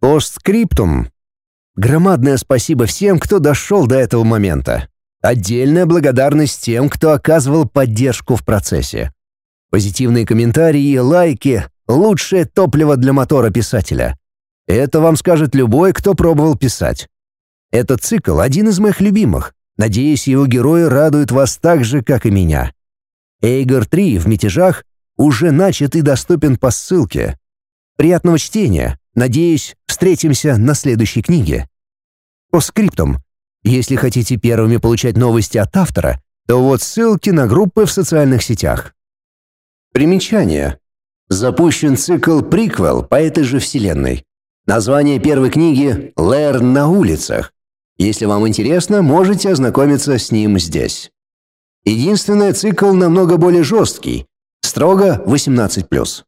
Постскриптум. Громадное спасибо всем, кто дошел до этого момента. Отдельная благодарность тем, кто оказывал поддержку в процессе. Позитивные комментарии и лайки — лучшее топливо для мотора писателя. Это вам скажет любой, кто пробовал писать. Этот цикл — один из моих любимых. Надеюсь, его герои радуют вас так же, как и меня. Эйгор 3 в мятежах уже начат и доступен по ссылке. Приятного чтения. Надеюсь, встретимся на следующей книге. По скриптам. Если хотите первыми получать новости от автора, то вот ссылки на группы в социальных сетях. Примечание. Запущен цикл «Приквел» по этой же вселенной. Название первой книги «Лерн на улицах». Если вам интересно, можете ознакомиться с ним здесь. Единственное, цикл намного более жесткий, строго 18+.